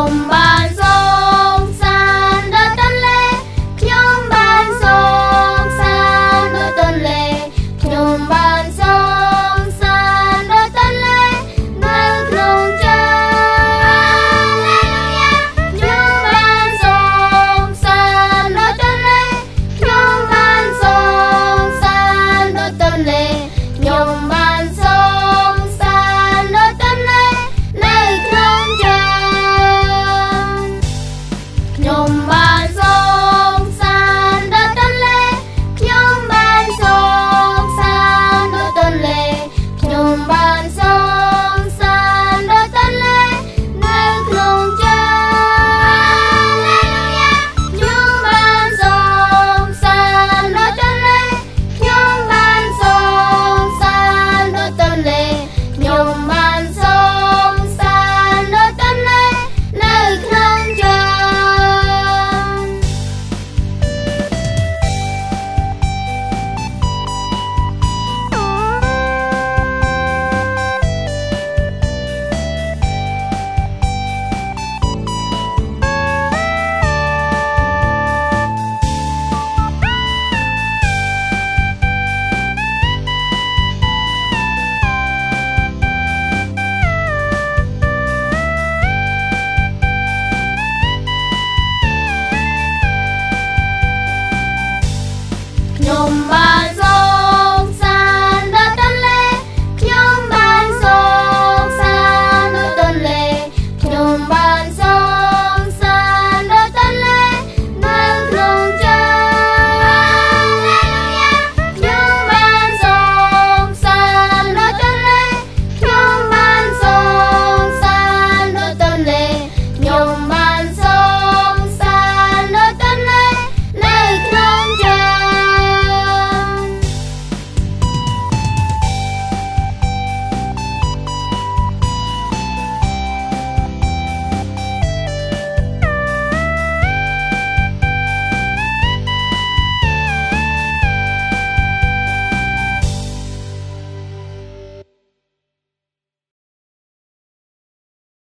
bomba.